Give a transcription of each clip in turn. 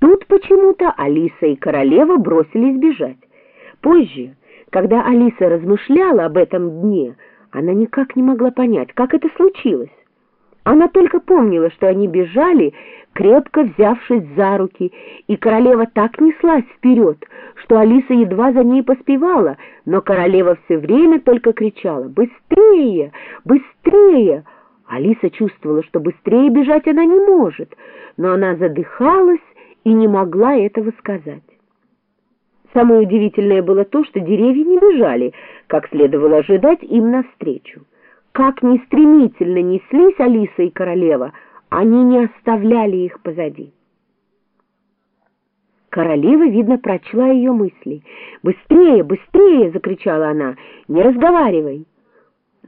Тут почему-то Алиса и королева бросились бежать. Позже, когда Алиса размышляла об этом дне, она никак не могла понять, как это случилось. Она только помнила, что они бежали, крепко взявшись за руки, и королева так неслась вперед, что Алиса едва за ней поспевала, но королева все время только кричала «Быстрее! Быстрее!» Алиса чувствовала, что быстрее бежать она не может, но она задыхалась и не могла этого сказать. Самое удивительное было то, что деревья не бежали, как следовало ожидать им навстречу. Как ни стремительно неслись Алиса и королева, они не оставляли их позади. Королева, видно, прочла ее мысли. «Быстрее, быстрее!» — закричала она. «Не разговаривай!»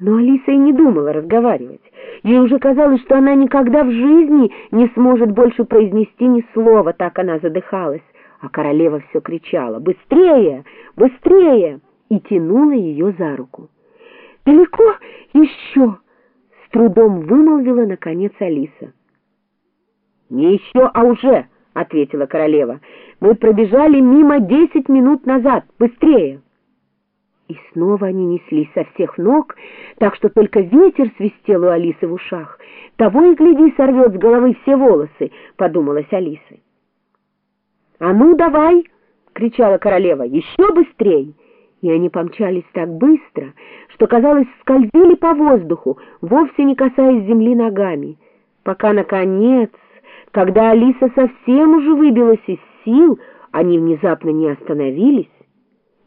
Но Алиса и не думала разговаривать. Ей уже казалось, что она никогда в жизни не сможет больше произнести ни слова, так она задыхалась. А королева все кричала «Быстрее! Быстрее!» и тянула ее за руку. «Далеко еще?» — с трудом вымолвила, наконец, Алиса. «Не еще, а уже!» — ответила королева. «Мы пробежали мимо десять минут назад. Быстрее!» И снова они неслись со всех ног, так что только ветер свистел у Алисы в ушах. Того и гляди, сорвет с головы все волосы, — подумалась Алиса. — А ну, давай! — кричала королева. — Еще быстрей! И они помчались так быстро, что, казалось, скользили по воздуху, вовсе не касаясь земли ногами, пока, наконец, когда Алиса совсем уже выбилась из сил, они внезапно не остановились,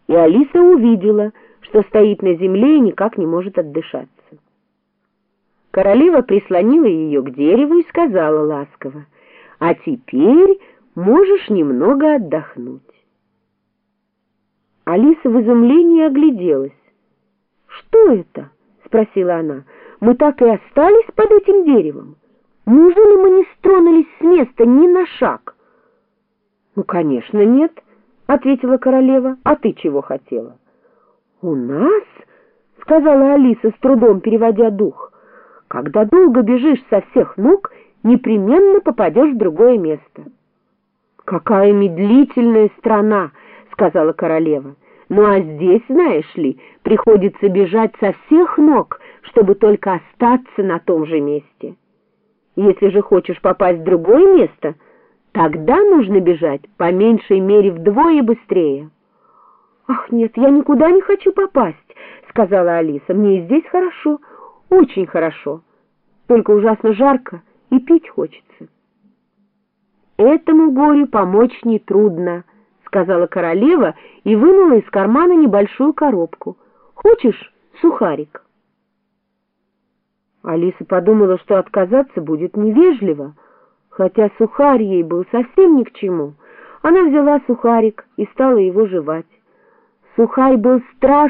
и Алиса увидела, что стоит на земле и никак не может отдышаться. Королева прислонила ее к дереву и сказала ласково, «А теперь можешь немного отдохнуть». Алиса в изумлении огляделась. «Что это?» — спросила она. «Мы так и остались под этим деревом? Неужели мы не стронулись с места ни на шаг?» «Ну, конечно, нет» ответила королева. А ты чего хотела? У нас, сказала Алиса с трудом переводя дух, когда долго бежишь со всех ног, непременно попадешь в другое место. Какая медлительная страна, сказала королева. Ну а здесь, знаешь ли, приходится бежать со всех ног, чтобы только остаться на том же месте. Если же хочешь попасть в другое место — Тогда нужно бежать по меньшей мере вдвое быстрее. «Ах, нет, я никуда не хочу попасть», — сказала Алиса. «Мне и здесь хорошо, очень хорошо. Только ужасно жарко и пить хочется». «Этому горю помочь нетрудно», — сказала королева и вынула из кармана небольшую коробку. «Хочешь сухарик?» Алиса подумала, что отказаться будет невежливо, — Хотя сухарь ей был совсем ни к чему, она взяла сухарик и стала его жевать. Сухарь был страшный,